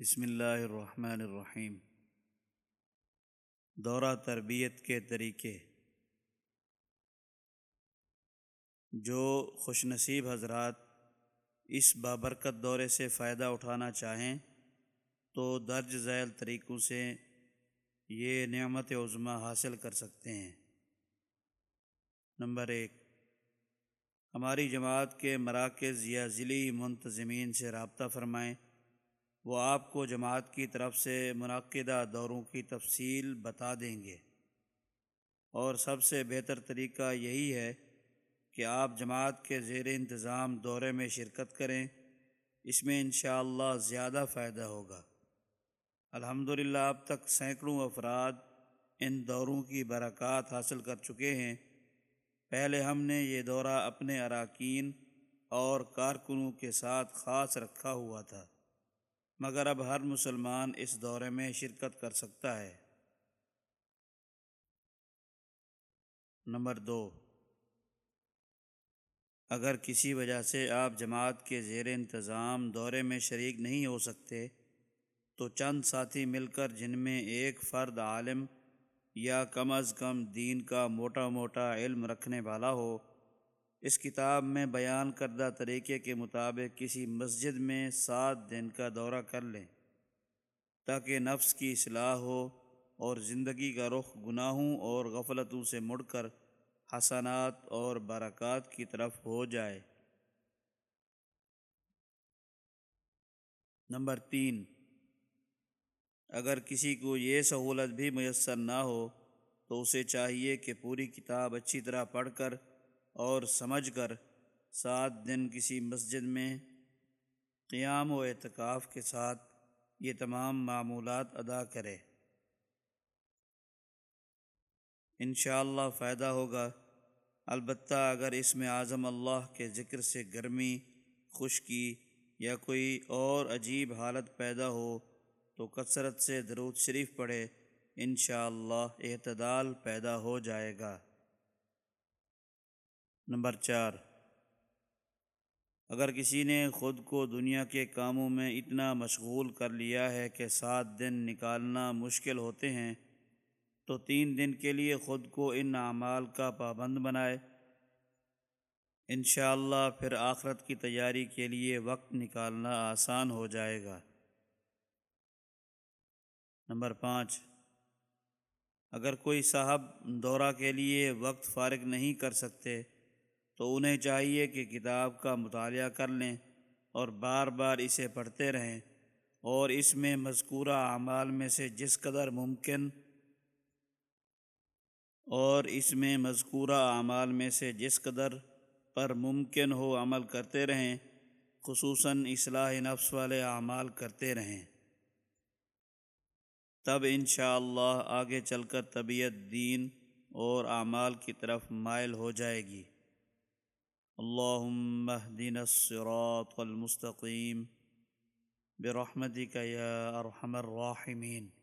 بسم اللہ الرحمن الرحیم۔ دورہ تربیت کے طریقے۔ جو خوش نصیب حضرات اس بابرکت دورے سے فائدہ اٹھانا چاہیں، تو درج ذیل طریقوں سے یہ نعمت عظمہ حاصل کر سکتے ہیں۔ نمبر ایک، ہماری جماعت کے مراکز یا ضلعی منتظمین سے رابطہ فرمائیں۔ وہ آپ کو جماعت کی طرف سے منعقدہ دوروں کی تفصیل بتا دیں گے۔ اور سب سے بہتر طریقہ یہی ہے کہ آپ جماعت کے زیر انتظام دورے میں شرکت کریں۔ اس میں انشاءاللہ اللہ زیادہ فائدہ ہوگا۔ الحمدللہ اب تک سینکڑوں افراد ان دوروں کی برکات حاصل کر چکے ہیں۔ پہلے ہم نے یہ دورہ اپنے اراکین اور کارکنوں کے ساتھ خاص رکھا ہوا تھا۔ مگر اب ہر مسلمان اس دورے میں شرکت کر سکتا ہے۔ نمبر دو۔ اگر کسی وجہ سے آپ جماعت کے زیر انتظام دورے میں شریک نہیں ہو سکتے، تو چند ساتھی مل کر جن میں ایک فرد عالم یا کم از کم دین کا موٹا موٹا علم رکھنے والا ہو اس کتاب میں بیان کردہ طریقے کے مطابق کسی مسجد میں سات دن کا دورہ کر لیں، تاکہ نفس کی اصلاح ہو اور زندگی کا رخ گناہوں اور غفلتوں سے مڑ کر حسنات اور برکات کی طرف ہو جائے۔ نمبر تین، اگر کسی کو یہ سہولت بھی میسر نہ ہو تو اسے چاہیے کہ پوری کتاب اچھی طرح پڑھ کر اور سمجھ کر سات دن کسی مسجد میں قیام و اعتکاف کے ساتھ یہ تمام معمولات ادا کرے۔ انشاءاللہ اللہ فائدہ ہوگا۔ البتہ اگر اس میں اعظم اللہ کے ذکر سے گرمی، خشکی یا کوئی اور عجیب حالت پیدا ہو تو کثرت سے درود شریف پڑھے، انشاءاللہ اللہ اعتدال پیدا ہو جائے گا۔ نمبر چار۔ اگر کسی نے خود کو دنیا کے کاموں میں اتنا مشغول کر لیا ہے کہ سات دن نکالنا مشکل ہوتے ہیں، تو تین دن کے لیے خود کو ان اعمال کا پابند بنائے۔ انشاءاللہ اللہ پھر آخرت کی تیاری کے لیے وقت نکالنا آسان ہو جائے گا۔ نمبر پانچ۔ اگر کوئی صاحب دورہ کے لیے وقت فارغ نہیں کر سکتے تو انہیں چاہیے کہ کتاب کا مطالعہ کر لیں اور بار بار اسے پڑھتے رہیں اور اس میں مذکورہ اعمال میں سے جس قدر ممکن اور اس میں مذکورہ اعمال میں سے جس قدر پر ممکن ہو عمل کرتے رہیں، خصوصاً اصلاح نفس والے اعمال کرتے رہیں۔ تب انشاءاللہ اللہ آگے چل کر طبیعت، دین اور اعمال کی طرف مائل ہو جائے گی۔ اللهم اهدنا الصراط المستقيم برحمتك يا أرحم الراحمين.